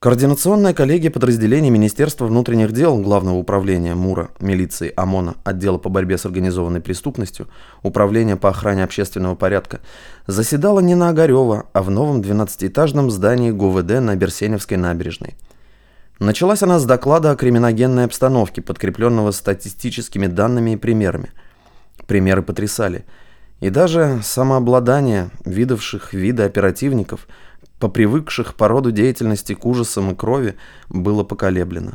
Координационная коллегия подразделений Министерства внутренних дел, Главного управления МУРа, милиции, ОМОНа, отдела по борьбе с организованной преступностью, Управления по охране общественного порядка, заседала не на Огарева, а в новом 12-этажном здании ГУВД на Берсеневской набережной. Началась она с доклада о криминогенной обстановке, подкрепленного статистическими данными и примерами. Примеры потрясали. И даже самообладание видавших виды оперативников – попривыкших по роду деятельности к ужасам и крови, было поколеблено.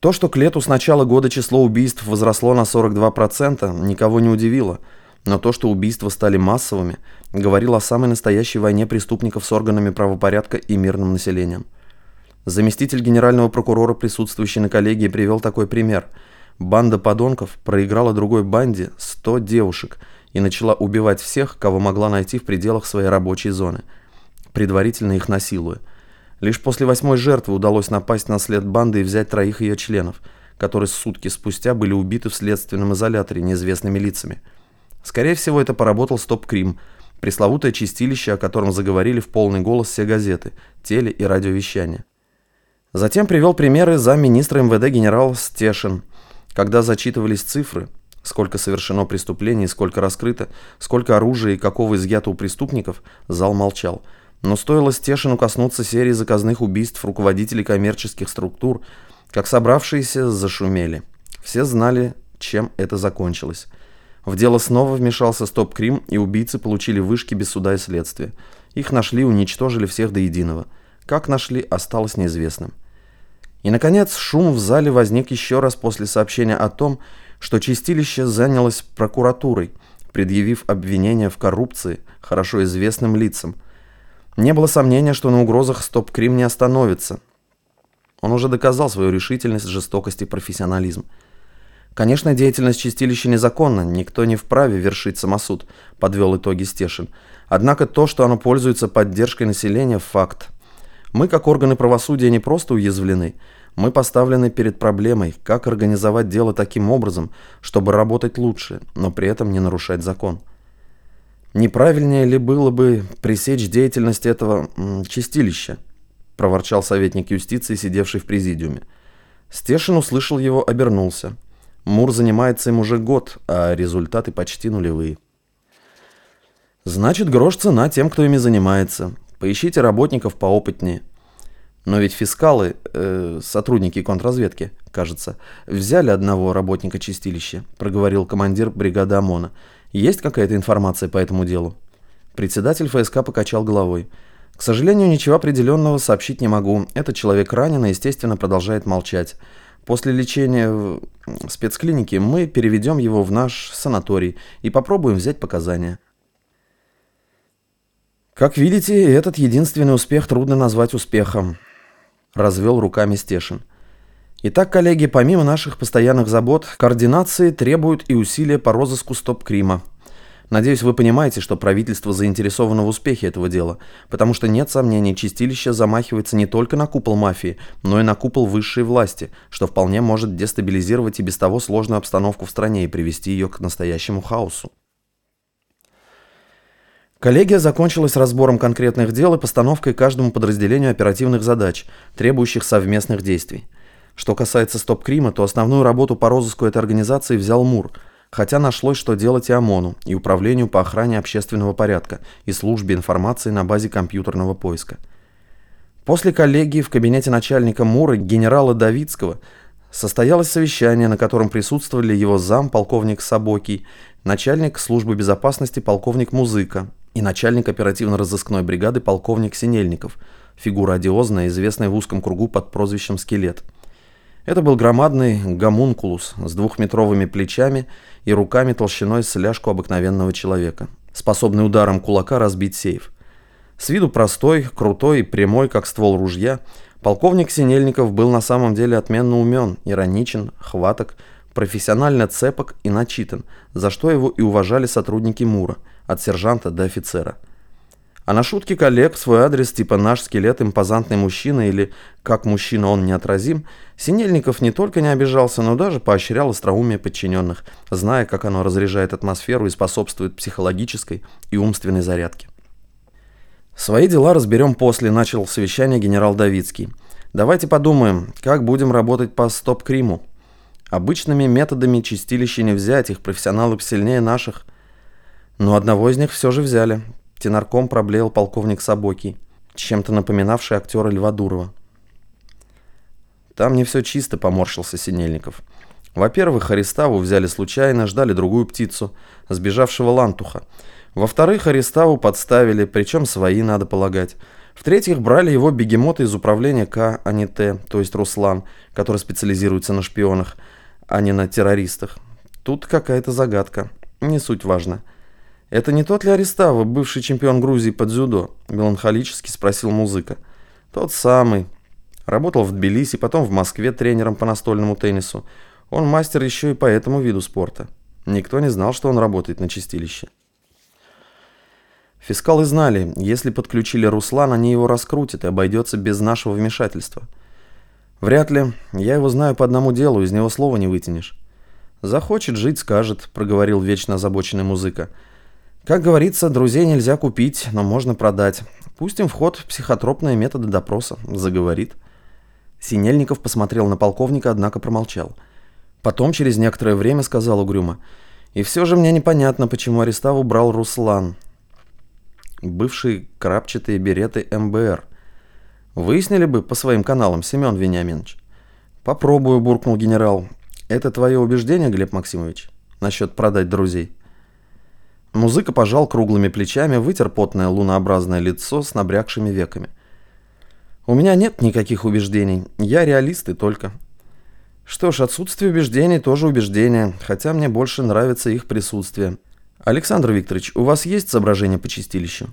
То, что к лету с начала года число убийств возросло на 42%, никого не удивило, но то, что убийства стали массовыми, говорило о самой настоящей войне преступников с органами правопорядка и мирным населением. Заместитель генерального прокурора, присутствующий на коллегии, привел такой пример. Банда подонков проиграла другой банде 100 девушек и начала убивать всех, кого могла найти в пределах своей рабочей зоны – предварительно их насилуя. Лишь после восьмой жертвы удалось напасть на след банды и взять троих ее членов, которые сутки спустя были убиты в следственном изоляторе неизвестными лицами. Скорее всего, это поработал Стоп-Крим, пресловутое чистилище, о котором заговорили в полный голос все газеты, теле- и радиовещание. Затем привел примеры замминистра МВД генерал Стешин, когда зачитывались цифры, сколько совершено преступлений, сколько раскрыто, сколько оружия и какого изъято у преступников, зал молчал – но стоило Стешину коснуться серии заказных убийств руководителей коммерческих структур, как собравшиеся зашумели. Все знали, чем это закончилось. В дело снова вмешался Стоп-Крим, и убийцы получили вышки без суда и следствия. Их нашли, уничтожили всех до единого. Как нашли, осталось неизвестным. И, наконец, шум в зале возник еще раз после сообщения о том, что чистилище занялось прокуратурой, предъявив обвинения в коррупции хорошо известным лицам – не было сомнения, что на угрозах Стоп-Крим не остановится. Он уже доказал свою решительность, жестокость и профессионализм. Конечно, деятельность чистилища незаконна, никто не вправе вершить самосуд, подвел итоги Стешин. Однако то, что оно пользуется поддержкой населения, факт. Мы, как органы правосудия, не просто уязвлены, мы поставлены перед проблемой, как организовать дело таким образом, чтобы работать лучше, но при этом не нарушать закон. Неправильнее ли было бы пресечь деятельность этого чистилища? проворчал советник юстиции, сидевший в президиуме. Стешин услышал его, обернулся. Мур занимается им уже год, а результаты почти нулевые. Значит, грош цена тем, кто ими занимается. Поищите работников поопытнее. Но ведь фискалы, э, сотрудники контрразведки, кажется, взяли одного работника чистилища, проговорил командир бригады ОМОНа. Есть какая-то информация по этому делу? Председатель ФСК покачал головой. К сожалению, ничего определенного сообщить не могу. Этот человек ранен и, естественно, продолжает молчать. После лечения в спецклинике мы переведем его в наш санаторий и попробуем взять показания. Как видите, этот единственный успех трудно назвать успехом. Развел руками Стешин. Итак, коллеги, помимо наших постоянных забот, координации требуют и усилия по розыску стоп-крима. Надеюсь, вы понимаете, что правительство заинтересовано в успехе этого дела, потому что нет сомнений, чистилище замахивается не только на купол мафии, но и на купол высшей власти, что вполне может дестабилизировать и без того сложную обстановку в стране и привести ее к настоящему хаосу. Коллегия закончилась разбором конкретных дел и постановкой каждому подразделению оперативных задач, требующих совместных действий. Что касается Стоп-Крима, то основную работу по розыску этой организации взял Мур, хотя нашлось, что делать и ОМОНу, и Управлению по охране общественного порядка, и службе информации на базе компьютерного поиска. После коллегии в кабинете начальника МУРа генерала Давидского состоялось совещание, на котором присутствовали его зам, полковник Сабокий, начальник службы безопасности полковник Музыка и начальник оперативно-розыскной бригады полковник Синельников, фигура одиозная, известная в узком кругу под прозвищем «Скелет». Это был громадный гомункулус с двухметровыми плечами и руками толщиной с ляжку обыкновенного человека, способный ударом кулака разбить сейф. С виду простой, крутой и прямой, как ствол ружья, полковник Синельников был на самом деле отменно умен, ироничен, хваток, профессионально цепок и начитан, за что его и уважали сотрудники МУРа, от сержанта до офицера – а на шутки коллег свой адрес типа «наш скелет импозантный мужчина» или «как мужчина он неотразим» Синельников не только не обижался, но даже поощрял остроумие подчиненных, зная, как оно разряжает атмосферу и способствует психологической и умственной зарядке. Свои дела разберем после, начал совещание генерал Давицкий. Давайте подумаем, как будем работать по стоп-криму. Обычными методами чистилища не взять, их профессионалы посильнее наших. Но одного из них все же взяли. Тенарком проблеял полковник Сабокий, чем-то напоминавший актера Льва Дурова. Там не все чисто, поморщился Синельников. Во-первых, Ариставу взяли случайно, ждали другую птицу, сбежавшего лантуха. Во-вторых, Ариставу подставили, причем свои, надо полагать. В-третьих, брали его бегемота из управления К, а не Т, то есть Руслан, который специализируется на шпионах, а не на террористах. Тут какая-то загадка. Не суть важно. «Это не тот ли Аристава, бывший чемпион Грузии по дзюдо?» – меланхолически спросил музыка. «Тот самый. Работал в Тбилиси, потом в Москве тренером по настольному теннису. Он мастер еще и по этому виду спорта. Никто не знал, что он работает на чистилище». Фискалы знали, если подключили Руслан, они его раскрутят и обойдется без нашего вмешательства. Вряд ли. Я его знаю по одному делу, из него слова не вытянешь. Захочет жить, скажет, проговорил вечно озабоченный музыка. Как говорится, друзей нельзя купить, но можно продать. Пустим в ход психотропные методы допроса. Заговорит. Синельников посмотрел на полковника, однако промолчал. Потом, через некоторое время, сказал угрюмо. И все же мне непонятно, почему Ареставу брал Руслан. Бывшие крапчатые береты МБР. Выяснили бы по своим каналам, Семен Вениаминович. Попробую, буркнул генерал. Это твое убеждение, Глеб Максимович? Насчет продать друзей? Музыка пожал круглыми плечами, вытер потное лунообразное лицо с набрякшими веками. «У меня нет никаких убеждений. Я реалист и только». «Что ж, отсутствие убеждений тоже убеждение, хотя мне больше нравится их присутствие. Александр Викторович, у вас есть соображения по чистилищу?»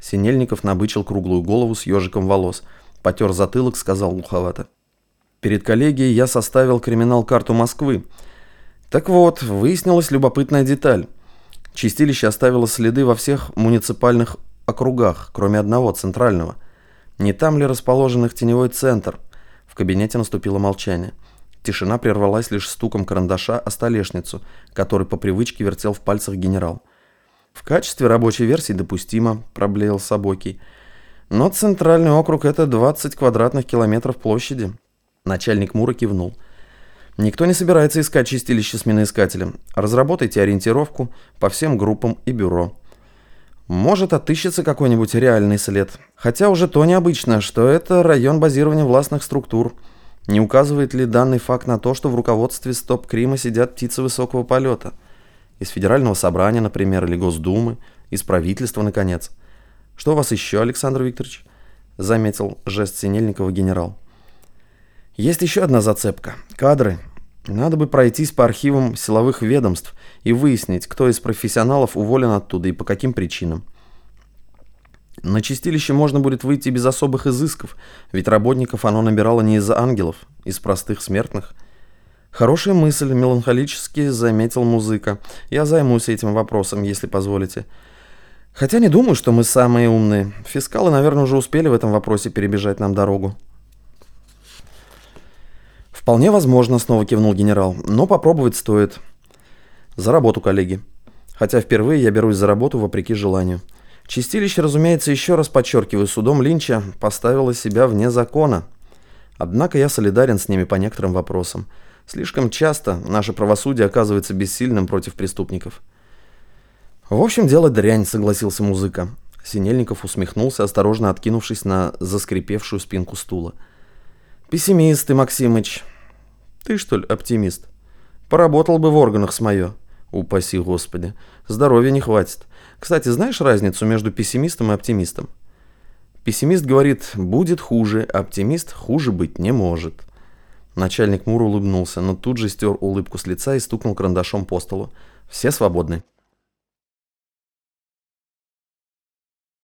Синельников набычил круглую голову с ежиком волос, потер затылок, сказал глуховато. «Перед коллегией я составил криминал-карту Москвы. Так вот, выяснилась любопытная деталь». Чистилище оставило следы во всех муниципальных округах, кроме одного, центрального. Не там ли расположен их теневой центр? В кабинете наступило молчание. Тишина прервалась лишь стуком карандаша о столешницу, который по привычке вертел в пальцах генерал. «В качестве рабочей версии допустимо», – проблеял Сабокий. «Но центральный округ – это 20 квадратных километров площади». Начальник Мура кивнул – Никто не собирается искать чистилище с миноискателем. Разработайте ориентировку по всем группам и бюро. Может, отыщется какой-нибудь реальный след. Хотя уже то необычно, что это район базирования властных структур. Не указывает ли данный факт на то, что в руководстве Стоп-Крима сидят птицы высокого полета? Из Федерального собрания, например, или Госдумы, из правительства, наконец. Что у вас еще, Александр Викторович? Заметил жест Синельникова генерал. Есть еще одна зацепка. Кадры. Надо бы пройтись по архивам силовых ведомств и выяснить, кто из профессионалов уволен оттуда и по каким причинам. На чистилище можно будет выйти без особых изысков, ведь работников оно набирало не из ангелов, из простых смертных. Хорошая мысль, меланхолически заметил музыка. Я займусь этим вопросом, если позволите. Хотя не думаю, что мы самые умные. Фискалы, наверное, уже успели в этом вопросе перебежать нам дорогу. «Вполне возможно», — снова кивнул генерал, — «но попробовать стоит». «За работу, коллеги. Хотя впервые я берусь за работу вопреки желанию. Чистилище, разумеется, еще раз подчеркиваю, судом Линча поставило себя вне закона. Однако я солидарен с ними по некоторым вопросам. Слишком часто наше правосудие оказывается бессильным против преступников». «В общем, дело дрянь», — согласился музыка. Синельников усмехнулся, осторожно откинувшись на заскрипевшую спинку стула. «Пессимист ты, Максимыч. Ты, что ли, оптимист? Поработал бы в органах с моё. Упаси Господи. Здоровья не хватит. Кстати, знаешь разницу между пессимистом и оптимистом? Пессимист говорит, будет хуже, оптимист хуже быть не может. Начальник Мур улыбнулся, но тут же стер улыбку с лица и стукнул карандашом по столу. Все свободны.